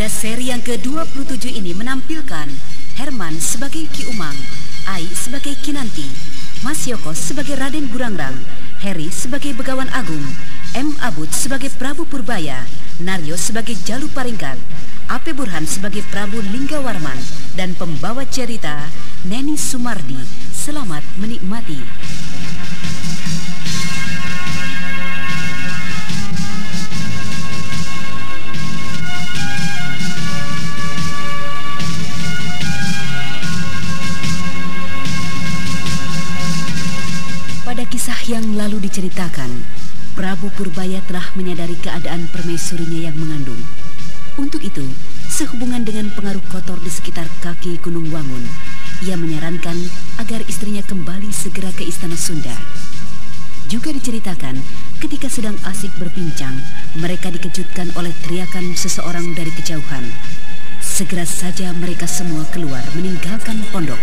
Pada seri yang ke-27 ini menampilkan Herman sebagai Ki Umang, Ai sebagai Kinanti, Mas Yoko sebagai Raden Burangrang, Heri sebagai Begawan Agung, M. Abud sebagai Prabu Purbaya, Naryo sebagai Jalu Paringkat, Ape Burhan sebagai Prabu Linggawarman, dan pembawa cerita Neni Sumardi. Selamat menikmati. Kisah yang lalu diceritakan, Prabu Purbaya telah menyadari keadaan permaisurinya yang mengandung. Untuk itu, sehubungan dengan pengaruh kotor di sekitar kaki Gunung Wangun, ia menyarankan agar istrinya kembali segera ke Istana Sunda. Juga diceritakan, ketika sedang asik berbincang, mereka dikejutkan oleh teriakan seseorang dari kejauhan. Segera saja mereka semua keluar meninggalkan pondok.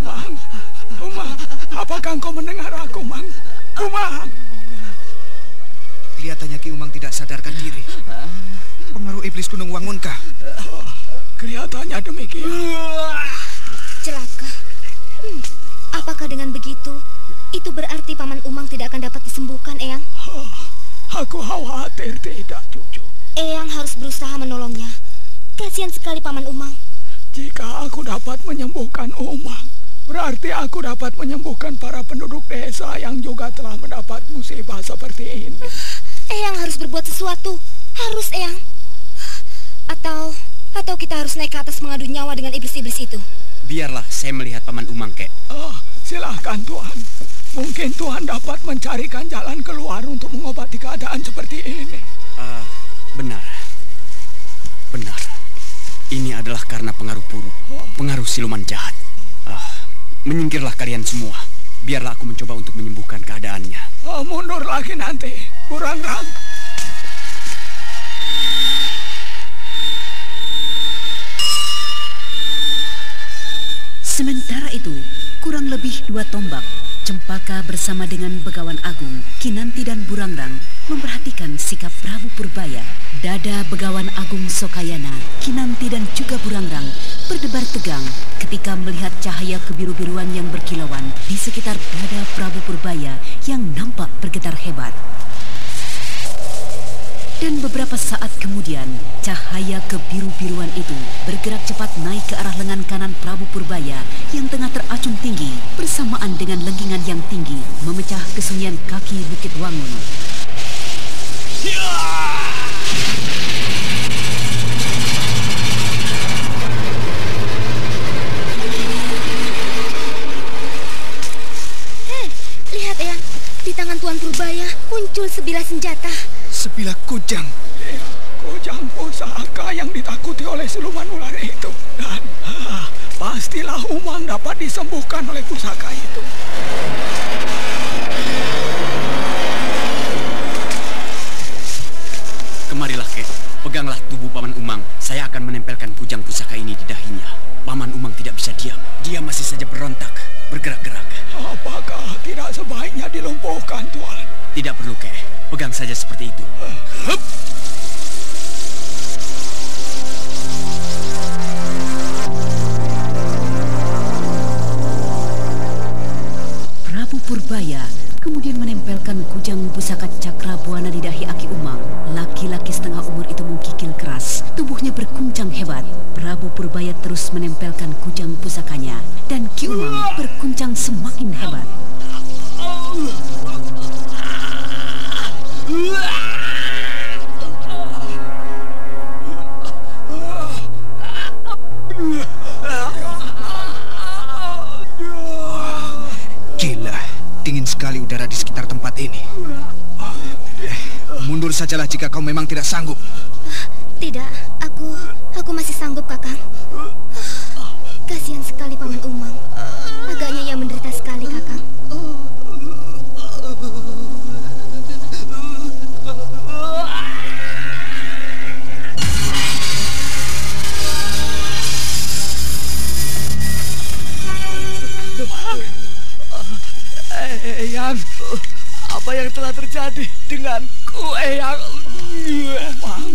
Umang, Umang, apakah engkau mendengar aku, Mang? Umang, Kelihatannya Ki Umang tidak sadarkan diri. Pengaruh iblis Gunung Wangun kah? kelihatannya demikian. Celaka. Hmm, apakah dengan begitu, itu berarti Paman Umang tidak akan dapat disembuhkan, Eyang? Aku khawatir tidak, cucu. Eyang harus berusaha menolongnya. Kasihan sekali Paman Umang. Jika aku dapat menyembuhkan Umang, berarti aku dapat menyembuhkan para penduduk desa yang juga telah mendapat musibah seperti ini. Eyang harus berbuat sesuatu. Harus, Eyang. Atau atau kita harus naik ke atas mengadu nyawa dengan iblis-iblis itu. Biarlah saya melihat Paman Umang, kek. Oh, silahkan Tuhan. Mungkin Tuhan dapat mencarikan jalan keluar untuk mengobati keadaan seperti ini. Ah, benar. Benar. Ini adalah karena pengaruh buruk, pengaruh siluman jahat. Ah, menyingkirlah kalian semua. Biarlah aku mencoba untuk menyembuhkan keadaannya. Oh, mundur lagi nanti. Kurang rang. Sementara itu, kurang lebih dua tombak, Cempaka bersama dengan Begawan Agung, Kinanti dan Burangrang memperhatikan sikap Prabu Purbaya. Dada Begawan Agung Sokayana, Kinanti dan juga Burangrang berdebar tegang ketika melihat cahaya kebiru-biruan yang berkilauan di sekitar dada Prabu Purbaya yang nampak bergetar hebat. Dan beberapa saat kemudian, cahaya kebiru-biruan itu bergerak cepat naik ke arah lengan kanan Prabu Purbaya yang tengah teracung tinggi bersamaan dengan lengkingan yang tinggi memecah kesunyian kaki Bukit Wangun. Heh, lihat, Eyang. Di tangan Tuan Purbaya muncul sebilah senjata. Sebilah kujang. kujang pusaka yang ditakuti oleh siluman ular itu. Dan ah, pastilah Umang dapat disembuhkan oleh pusaka itu. Bergerak-gerak. Apakah tidak sebaiknya dilumpuhkan, Tuan? Tidak perlu, Kek. Pegang saja seperti itu. Hup! Menempelkan kujang pusaka cakra buana di dahi Aki Umang. Laki-laki setengah umur itu menggigil keras, tubuhnya berkuncang hebat. Prabu Purbaya terus menempelkan kujang pusakanya dan Ki Umang berkuncang semakin hebat. Sajalah jika kau memang tidak sanggup. Tidak, aku aku masih sanggup, Kakang. Kasihan sekali Paman Umang. Agaknya ia menderita sekali, Kakang. Eyang, apa yang telah terjadi denganku, Eyang? Umang,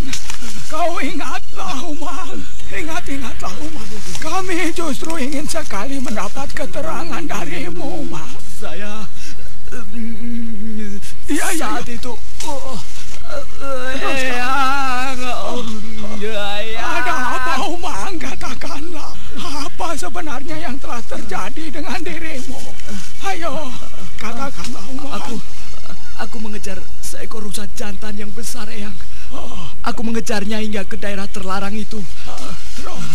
kau ingatlah, Umang. Ingat-ingatlah, Umang. Kami justru ingin sekali mendapat keterangan darimu, Umang. Saya Iya, iya, saat itu oh, Eyang oh, ya, ya. Ada apa, Umang? Katakanlah. Apa sebenarnya yang telah terjadi dengan dirimu? Ayo, katakanlah, Umang. Aku aku mengejar seekor rusa jantan yang besar Eyang. Oh, Aku mengejarnya hingga ke daerah terlarang itu. terus,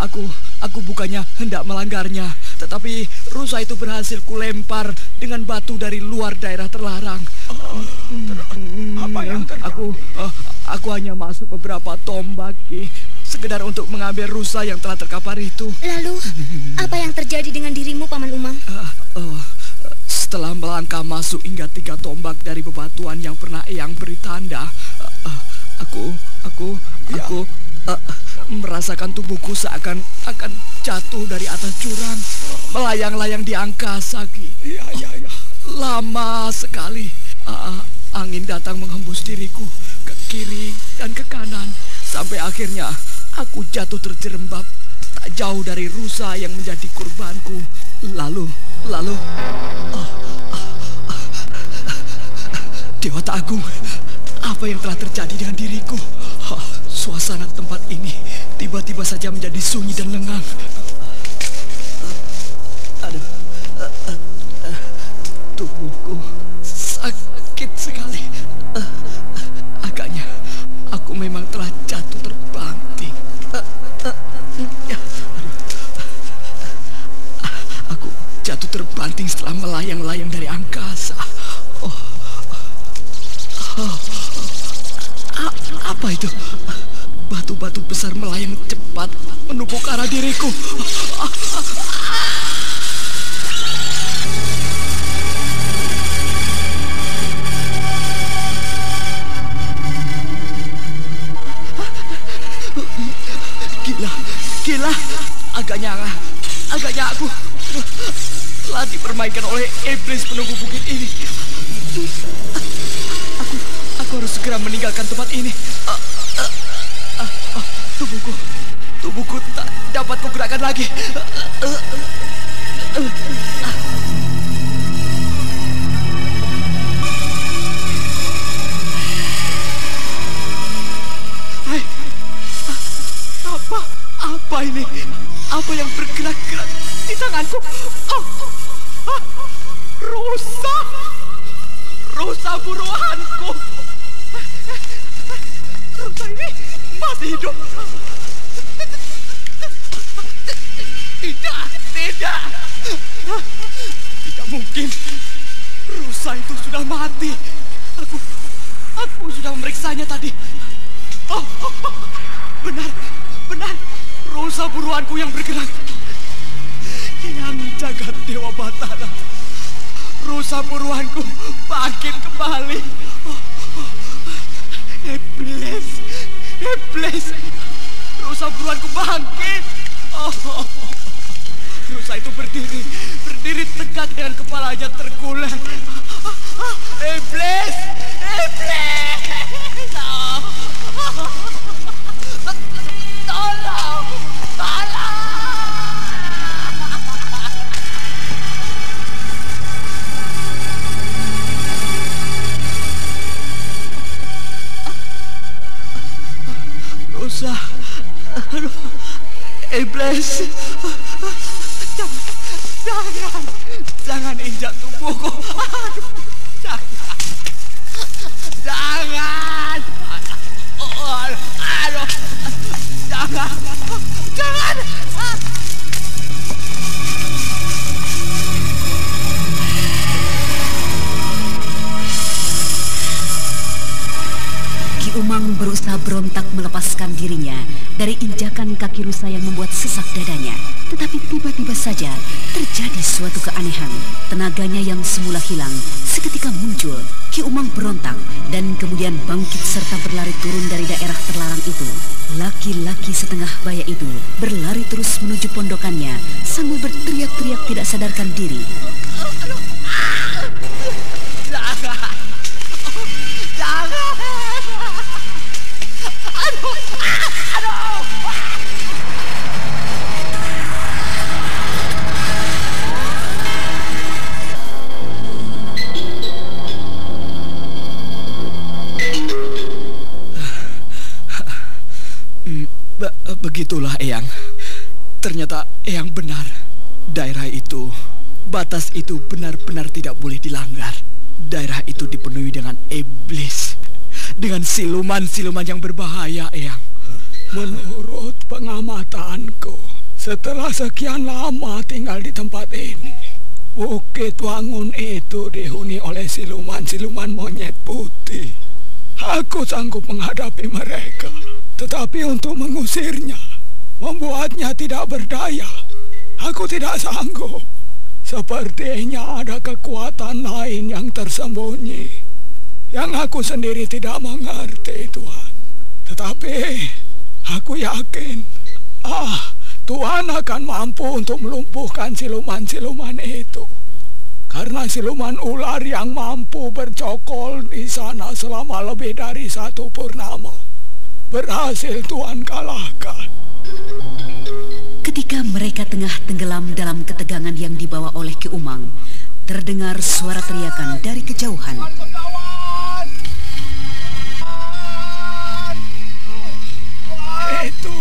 Aku aku bukannya hendak melanggarnya, tetapi rusa itu berhasil kulempar dengan batu dari luar daerah terlarang. Apa yang terjadi? Aku aku hanya masuk beberapa tombak Ki, sekedar untuk mengambil rusa yang telah terkapar itu. Lalu, apa yang terjadi dengan dirimu, Paman Umang? Ah, eh, setelah melangkah masuk hingga tiga tombak dari bebatuan yang pernah Eyang beri tanda, eh, eh, aku aku Ya. aku eh, merasakan tubuhku seakan akan jatuh dari atas jurang, melayang-layang di angkasa, Ki. iya, iya, iya. Lama sekali ah, angin datang menghembus diriku ke kiri dan ke kanan sampai akhirnya aku jatuh terjerembab tak jauh dari rusa yang menjadi kurbanku. Lalu, lalu, ah, ah, ah, Dewa Agung, apa yang telah terjadi dengan diriku? Ah, suasana tempat ini tiba-tiba saja menjadi sunyi dan lengang. Aduh, tubuhku sakit sekali. Jatuh terbanting setelah melayang-layang dari angkasa. Oh. Oh. Apa itu? Batu-batu besar melayang cepat menumpuk arah diriku. Gila, gila. Agaknya, agaknya aku telah dipermainkan oleh iblis penunggu bukit ini. Aku, aku harus segera meninggalkan tempat ini. Ah, ah, ah, tubuhku, tubuhku tak dapat kugerakkan lagi. Tidak. Mungkin. Rusa itu sudah mati. Aku, aku sudah memeriksanya tadi. Oh, benar, benar. Rosa buruanku yang bergerak. Yang jagat Dewa Batara. Rosa buruanku bangkit kembali. Oh, oh. Iblis, iblis. Rosa buruanku bangkit. Oh, oh. Rosa itu berdiri, berdiri tegak dengan kepalanya terkulai. Iblis, iblis. Tolong, tolong. Rosa, aduh, iblis. Dari injakan kaki rusa yang membuat sesak dadanya. Tetapi tiba-tiba saja terjadi suatu keanehan. Tenaganya yang semula hilang seketika muncul. Ki Umang berontak dan kemudian bangkit serta berlari turun dari daerah terlarang itu. Laki-laki setengah baya itu berlari terus menuju pondokannya sambil berteriak-teriak tidak sadarkan diri. Jangan, Eyang benar. Daerah itu, batas itu benar-benar tidak boleh dilanggar. Daerah itu dipenuhi dengan iblis. Dengan siluman-siluman yang berbahaya, Eyang. Menurut pengamatanku, setelah sekian lama tinggal di tempat ini, Bukit Wangun itu dihuni oleh siluman-siluman monyet putih. Aku sanggup menghadapi mereka, tetapi untuk mengusirnya, membuatnya tidak berdaya. Aku tidak sanggup. Sepertinya ada kekuatan lain yang tersembunyi, yang aku sendiri tidak mengerti, Tuhan. Tetapi aku yakin, ah, Tuhan akan mampu untuk melumpuhkan siluman-siluman itu. Karena siluman ular yang mampu bercokol di sana selama lebih dari satu purnama. Berhasil Tuhan kalahkan. Ketika mereka tengah tenggelam dalam ketegangan yang dibawa oleh Ki Umang, terdengar suara teriakan dari kejauhan. Itu,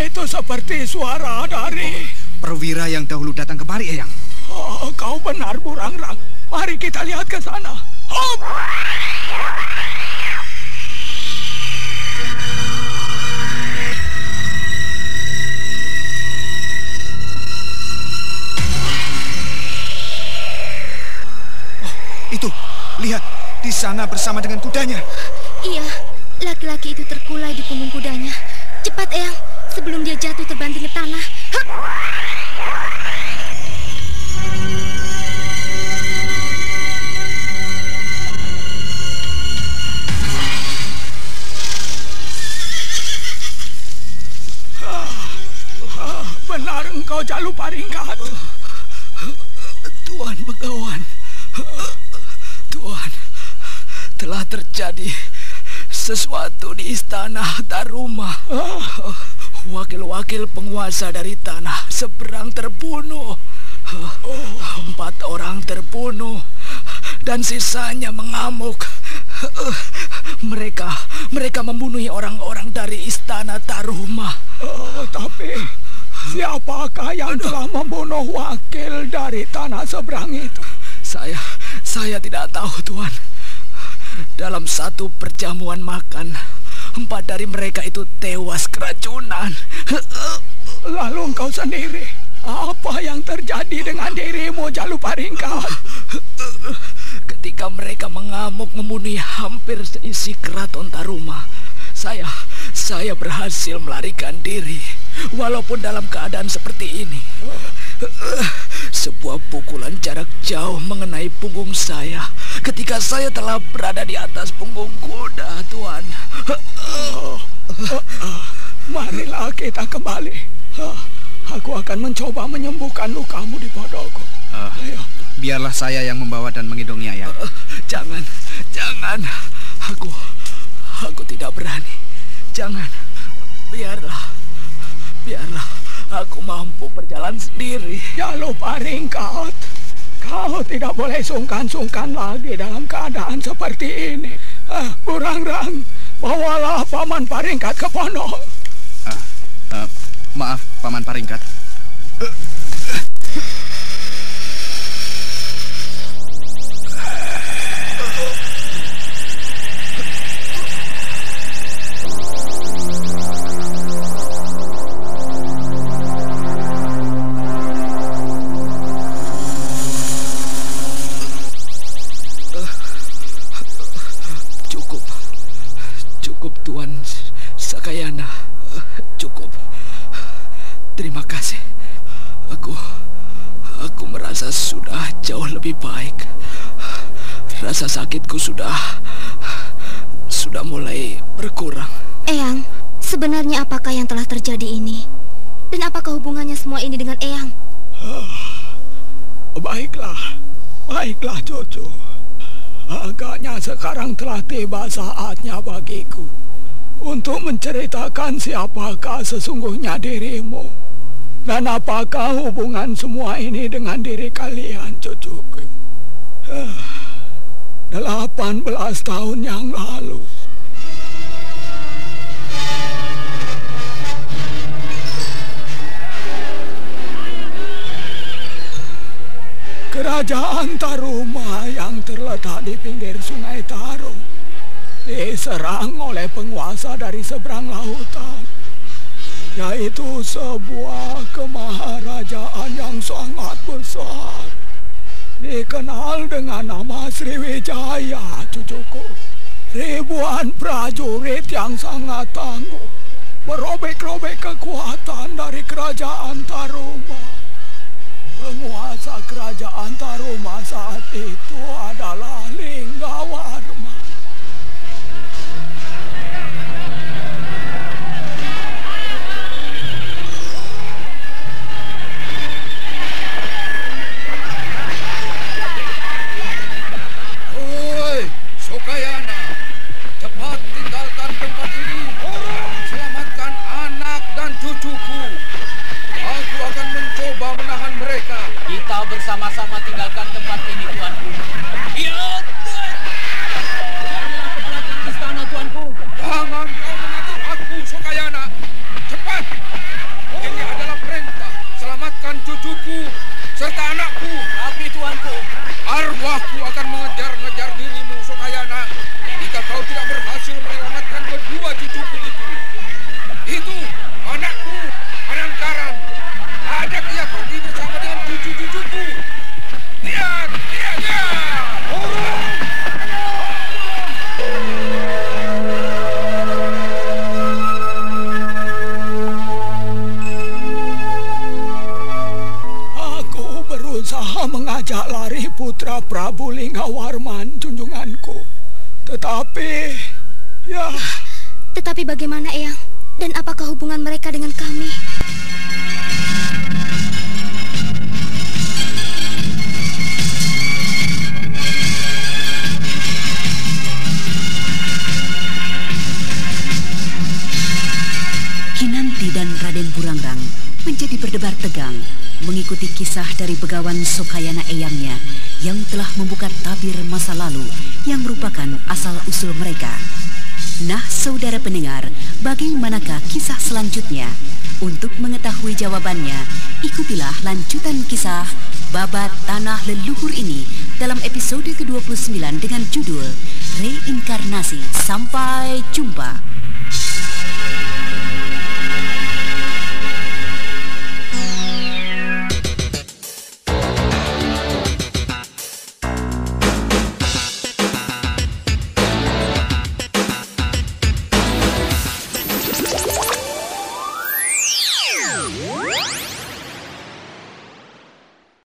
itu seperti suara dari... Perwira yang dahulu datang kemari, Eyang. Oh, kau benar, Burangrang. Mari kita lihat ke sana. Hop! Itu, lihat, di sana bersama dengan kudanya. Iya, laki-laki itu terkulai di punggung kudanya. Cepat, Eyang, sebelum dia jatuh terbanting ke tanah. Hup! Ah, benar engkau Jaluparingkat. Tuan Begawan, Tuan, telah terjadi sesuatu di istana Daruma. Wakil-wakil penguasa dari tanah seberang terbunuh. Empat orang terbunuh dan sisanya mengamuk. Mereka, mereka membunuh orang-orang dari istana Taruma. Oh, tapi siapakah yang telah membunuh wakil dari tanah seberang itu? Saya, saya tidak tahu, Tuan. Dalam satu perjamuan makan, empat dari mereka itu tewas keracunan. Lalu engkau sendiri, apa yang terjadi dengan dirimu Jaluparingkat? Ketika mereka mengamuk membunuh hampir seisi keraton Taruma, saya saya berhasil melarikan diri walaupun dalam keadaan seperti ini. Sebuah pukulan jarak jauh mengenai punggung saya ketika saya telah berada di atas punggung kuda, Tuan. Oh. Marilah kita kembali. Aku akan mencoba menyembuhkan lukamu di bodohku. Uh, Ayo. Biarlah saya yang membawa dan menggendongnya, ya. Uh, jangan, jangan. Aku, aku tidak berani. Jangan. Biarlah, biarlah. Aku mampu berjalan sendiri. Ya lupa ringkat. Kau tidak boleh sungkan-sungkan lagi dalam keadaan seperti ini. Uh, Burang-rang, bawalah paman Paringkat ke pondok. Uh, uh, maaf, paman Paringkat. Uh. Lebih baik. Rasa sakitku sudah sudah mulai berkurang. Eyang, sebenarnya apakah yang telah terjadi ini? Dan apakah hubungannya semua ini dengan Eyang? baiklah, baiklah Jojo. Agaknya sekarang telah tiba saatnya bagiku untuk menceritakan siapakah sesungguhnya dirimu. Dan apakah hubungan semua ini dengan diri kalian, cucuku? Delapan belas tahun yang lalu. Kerajaan Taruma yang terletak di pinggir sungai Taro diserang oleh penguasa dari seberang lautan yaitu sebuah kemaharajaan yang sangat besar. Dikenal dengan nama Sriwijaya, cucuku. Ribuan prajurit yang sangat tangguh merobek-robek kekuatan dari kerajaan Taruma. Penguasa kerajaan Taruma saat itu adalah bersama-sama tinggalkan tempat ini, Tuanku. Iya, Inilah kepelatihan istana, Tuanku. Jangan kau mengatur aku, Sokayana. Cepat! Ini adalah perintah. Selamatkan cucuku serta anakku. Tapi, Tuanku. Arwahku berusaha mengajak lari putra Prabu Linggawarman, junjunganku. Tetapi, ya... Tetapi bagaimana, Eyang? Dan apakah hubungan mereka dengan kami? Kinanti dan Raden Burangrang menjadi berdebar tegang mengikuti kisah dari begawan Sokayana Eyangnya yang telah membuka tabir masa lalu yang merupakan asal-usul mereka. Nah, saudara pendengar, bagaimanakah kisah selanjutnya? Untuk mengetahui jawabannya, ikutilah lanjutan kisah Babat Tanah Leluhur ini dalam episode ke-29 dengan judul Reinkarnasi. Sampai jumpa.